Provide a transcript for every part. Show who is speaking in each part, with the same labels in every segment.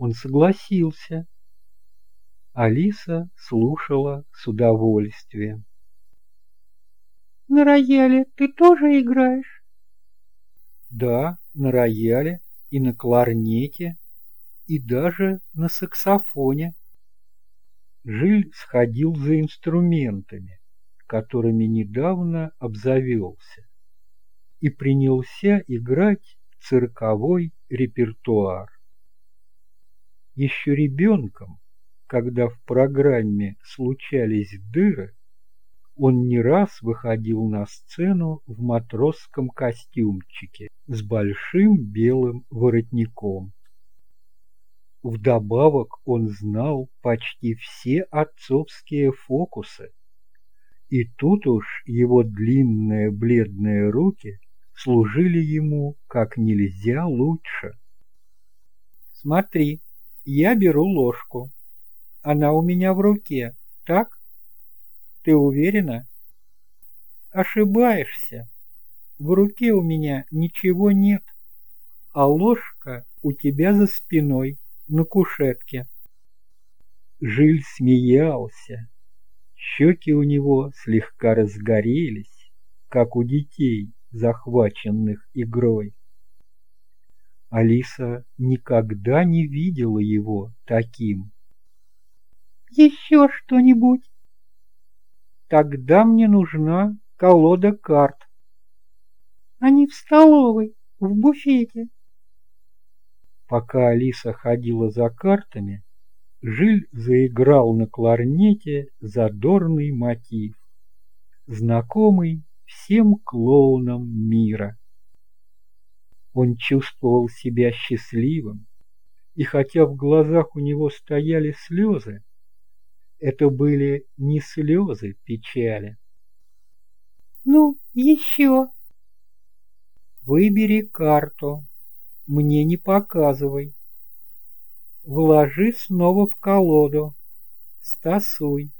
Speaker 1: он согласился. Алиса слушала с удовольствием.
Speaker 2: «На рояле ты тоже играешь?»
Speaker 1: «Да, на рояле и на кларнете, и даже на саксофоне». Жиль сходил за инструментами, которыми недавно обзавелся, и принялся играть цирковой репертуар. Еще ребенком, когда в программе случались дыры, он не раз выходил на сцену в матросском костюмчике с большим белым воротником. Вдобавок он знал почти все отцовские фокусы, и тут уж его длинные бледные руки служили ему как нельзя лучше. «Смотри, я беру ложку. Она у меня в руке, так? Ты уверена?» «Ошибаешься. В руке у меня ничего нет, а ложка у тебя за спиной на кушетке. Жиль смеялся. Щеки у него слегка разгорелись, как у детей, захваченных игрой. Алиса никогда не видела его таким.
Speaker 2: «Еще что-нибудь?»
Speaker 1: «Тогда мне нужна колода карт».
Speaker 2: «Они в столовой, в буфете».
Speaker 1: Пока Алиса ходила за картами, Жиль заиграл на кларнете задорный мотив, знакомый всем клоунам мира. Он чувствовал себя счастливым, и хотя в глазах у него стояли слезы, это были не слезы печали.
Speaker 2: «Ну, еще!»
Speaker 1: «Выбери карту», мне не показывай. Вложи снова в колоду. Стасуй.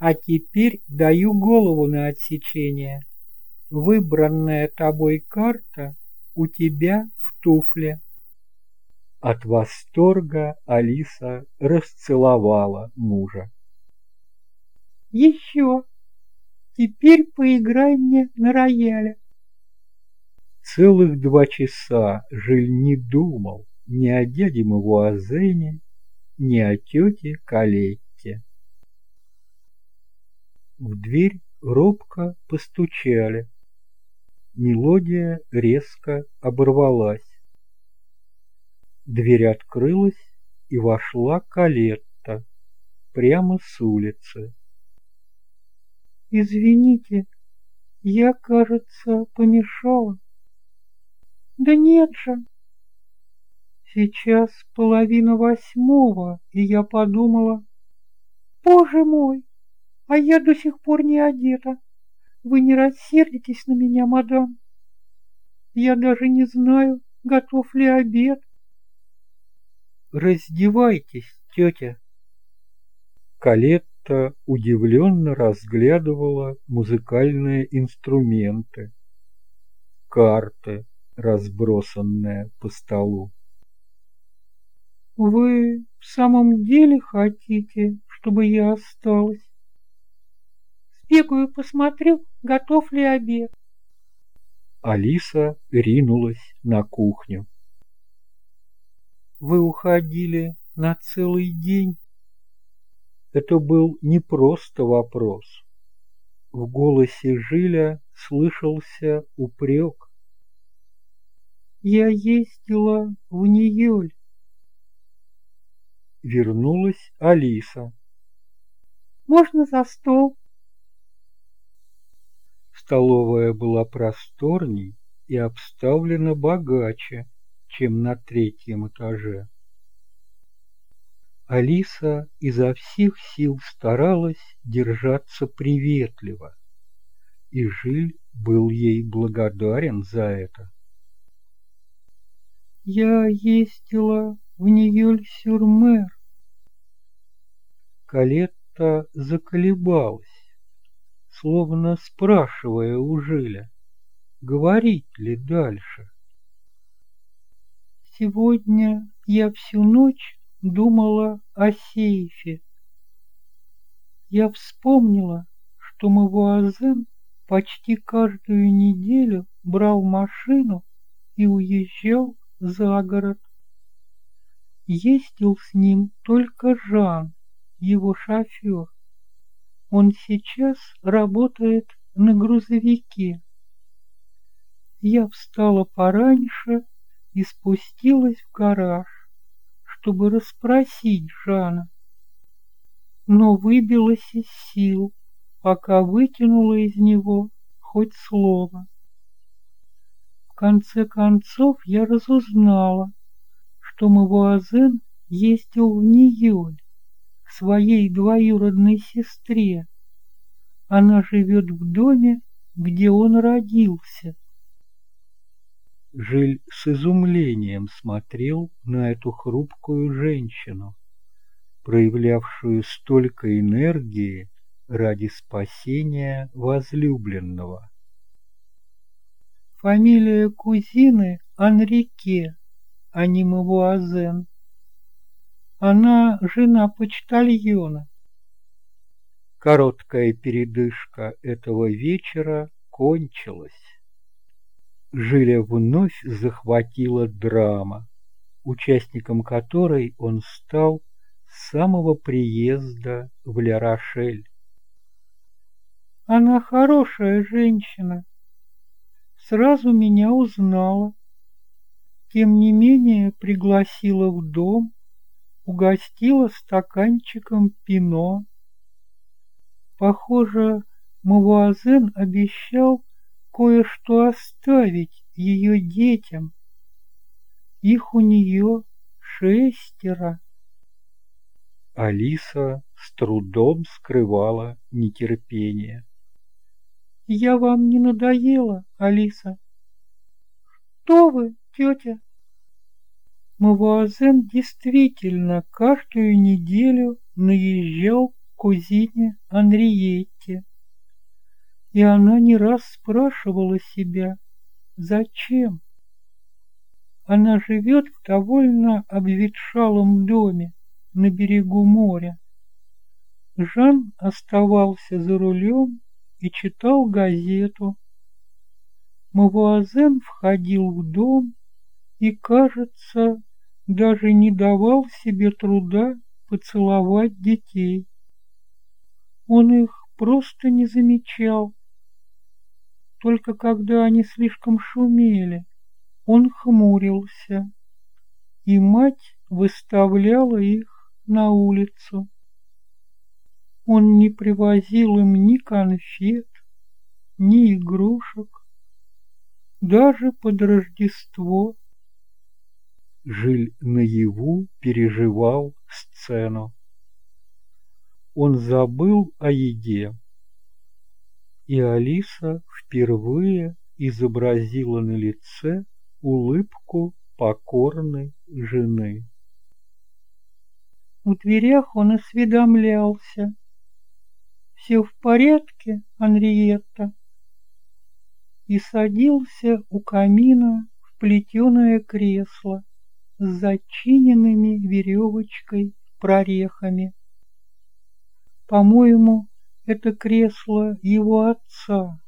Speaker 1: А теперь даю голову на отсечение. Выбранная тобой карта у тебя в туфле. От восторга Алиса расцеловала мужа.
Speaker 2: Еще. Теперь поиграй мне на рояле.
Speaker 1: Целых два часа Жиль не думал ни о дяде Мавуазене, ни о тете Калетте. В дверь робко постучали. Мелодия резко оборвалась. Дверь открылась, и вошла Калетта прямо с улицы.
Speaker 2: «Извините, я, кажется, помешала». Да нет же. Сейчас половина восьмого, и я подумала, Боже мой, а я до сих пор не одета. Вы не рассердитесь на меня, мадам? Я даже не знаю, готов ли обед.
Speaker 1: Раздевайтесь, тетя. Калетта удивленно разглядывала музыкальные инструменты, карты, разбросанная по столу.
Speaker 2: «Вы в самом деле хотите, чтобы я осталась? Сбегаю, посмотрю, готов ли обед».
Speaker 1: Алиса ринулась на кухню. «Вы уходили на целый день?» Это был не просто вопрос. В голосе Жиля слышался упрек.
Speaker 2: Я ездила в Ниюль.
Speaker 1: Вернулась Алиса.
Speaker 2: Можно за стол?
Speaker 1: Столовая была просторней и обставлена богаче, чем на третьем этаже. Алиса изо всех сил старалась держаться приветливо, и Жиль был ей благодарен за это.
Speaker 2: Я ездила в Ньюль-Сюр-Мэр.
Speaker 1: Калетта заколебалась, словно спрашивая у Жиля, говорить ли дальше.
Speaker 2: Сегодня Я всю ночь думала о сейфе. Я вспомнила, что Мавуазен почти каждую неделю брал машину и уезжал за город. Ездил с ним только Жан, его шофер. Он сейчас работает на грузовике. Я встала пораньше и спустилась в гараж, чтобы расспросить Жана, но выбилась из сил, пока вытянула из него хоть слово. В конце концов я разузнала, что Мавуазен ездил в Ниюль к своей двоюродной сестре. Она живет в доме, где он родился.
Speaker 1: Жиль с изумлением смотрел на эту хрупкую женщину, проявлявшую столько энергии ради спасения возлюбленного.
Speaker 2: Фамилия кузины Анрике, а не Мавуазен. Она жена почтальона.
Speaker 1: Короткая передышка этого вечера кончилась. Жиля вновь захватила драма, участником которой он стал с самого приезда в Ля-Рошель.
Speaker 2: Она хорошая женщина. Сразу меня узнала. Тем не менее пригласила в дом, угостила стаканчиком пино. Похоже, Мавуазен обещал кое-что оставить ее детям. Их у нее шестеро.
Speaker 1: Алиса с трудом скрывала нетерпение.
Speaker 2: «Я вам не надоела, Алиса?» «Что вы, тетя?» Мавуазен действительно каждую неделю наезжал к кузине Анриетте. И она не раз спрашивала себя, зачем? Она живет в довольно обветшалом доме на берегу моря. Жан оставался за рулем и читал газету. Мавуазен входил в дом и, кажется, даже не давал себе труда поцеловать детей. Он их просто не замечал. Только когда они слишком шумели, он хмурился, и мать выставляла их на улицу. Он не привозил им ни конфет, ни игрушек, даже под Рождество.
Speaker 1: Жиль наяву переживал сцену. Он забыл о еде, и Алиса впервые изобразила на лице улыбку покорной жены.
Speaker 2: В дверях он осведомлялся. «Все в порядке, Анриетта?» И садился у камина в плетеное кресло с зачиненными веревочкой прорехами. По-моему, это кресло его отца.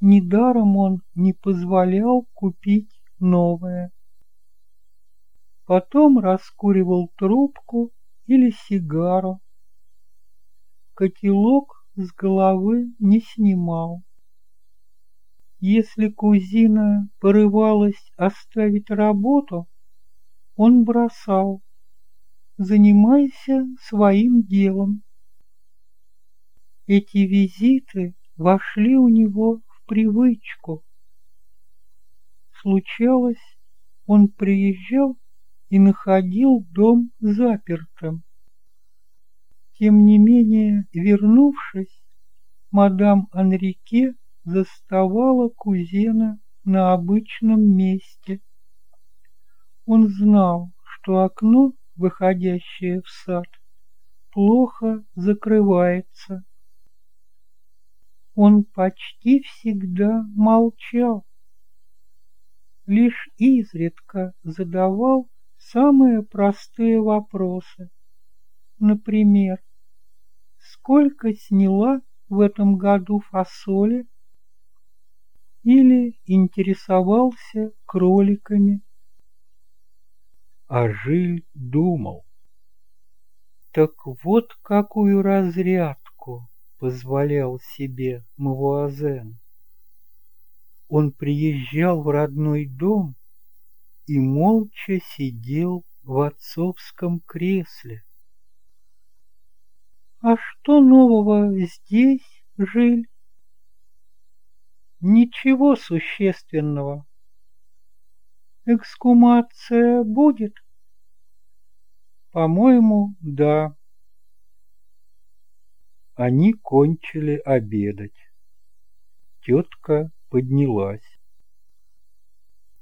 Speaker 2: Недаром он не позволял купить новое. Потом раскуривал трубку или сигару. Котелок с головы не снимал. Если кузина порывалась оставить работу, он бросал. Занимайся своим делом. Эти визиты вошли у него в привычку. Случалось, он приезжал и находил дом запертым. Тем не менее, вернувшись, мадам Анрике заставала кузена на обычном месте. Он знал, что окно, выходящее в сад, плохо закрывается. Он почти всегда молчал, лишь изредка задавал самые простые вопросы. Например, сколько сняла в этом году фасоли? Или интересовался кроликами?
Speaker 1: А Жиль думал.
Speaker 2: Так вот какую разрядку позволял себе Мавуазен. Он приезжал в родной дом и молча сидел в отцовском кресле. А что нового здесь, Жиль? Ничего существенного. Эксгумация будет? По-моему, да.
Speaker 1: Они кончили обедать. Тетка поднялась.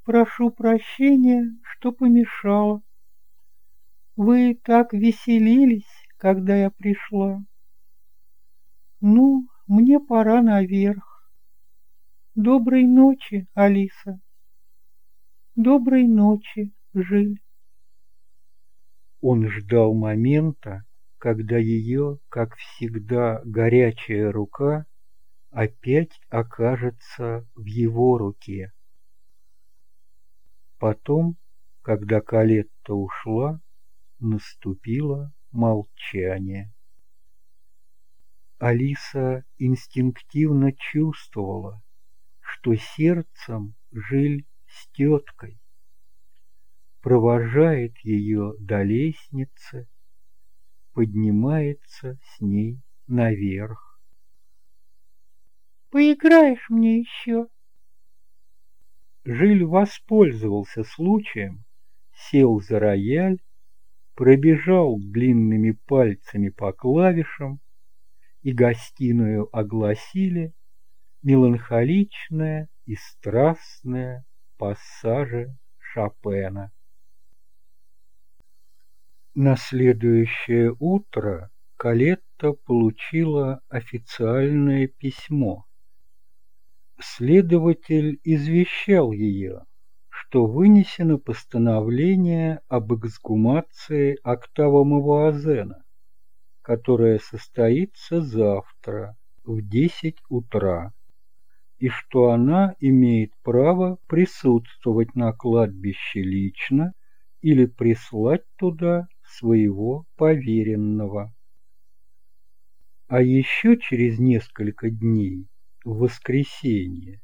Speaker 2: Прошу прощения, что помешала. Вы так веселились, когда я пришла. Ну, мне пора наверх. Доброй ночи, Алиса. Доброй ночи, Жиль.
Speaker 1: Он ждал момента, когда ее, как всегда, горячая рука опять окажется в его руке. Потом, когда Калетта ушла, наступило молчание. Алиса инстинктивно чувствовала, что сердцем Жиль с теткой провожает ее до лестницы, поднимается с ней наверх.
Speaker 2: «Поиграешь мне еще?»
Speaker 1: Жиль воспользовался случаем, сел за рояль, пробежал длинными пальцами по клавишам, и гостиную огласили меланхоличное и страстное пассажи Шопена. На следующее утро Калетта получила официальное письмо. Следователь извещал ее, что вынесено постановление об эксгумации Октава Мавуазена, которое состоится завтра в десять утра, и что она имеет право присутствовать на кладбище лично или прислать туда своего поверенного. А еще через несколько дней, в воскресенье,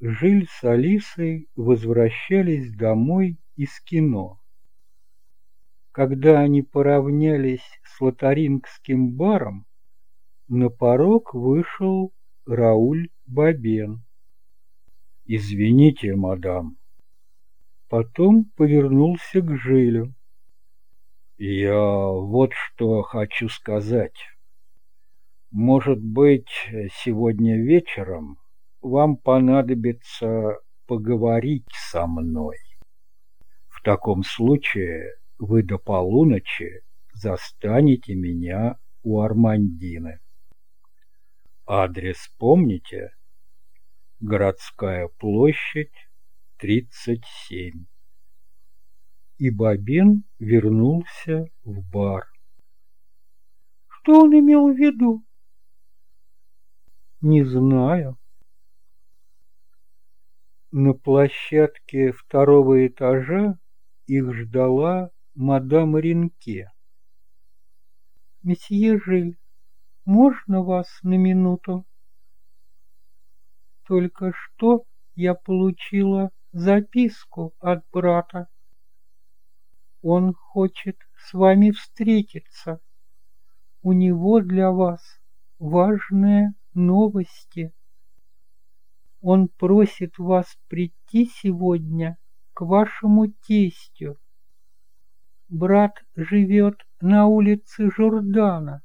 Speaker 1: Жиль с Алисой возвращались домой из кино. Когда они поравнялись с лотарингским баром, на порог вышел Рауль Бабен. «Извините, мадам». Потом повернулся к Жилю. Я вот что хочу сказать. Может быть, сегодня вечером вам понадобится поговорить со мной. В таком случае вы до полуночи застанете меня у Армандины. Адрес помните? Городская площадь, 37 и Бабин вернулся в бар.
Speaker 2: Что он имел в виду?
Speaker 1: Не знаю. На площадке второго этажа их ждала мадам Ренке.
Speaker 2: «Месье Жиль, можно вас на минуту?» Только что я получила записку от брата. Он хочет с вами встретиться. У него для вас важные новости. Он просит вас прийти сегодня к вашему тестю. Брат живет на улице Журдана,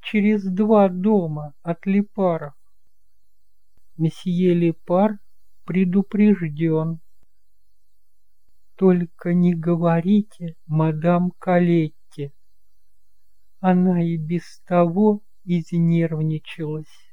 Speaker 2: через два дома от Липаров. Месье Липар предупрежден. Только не говорите, мадам Калетти. Она и без того изнервничалась.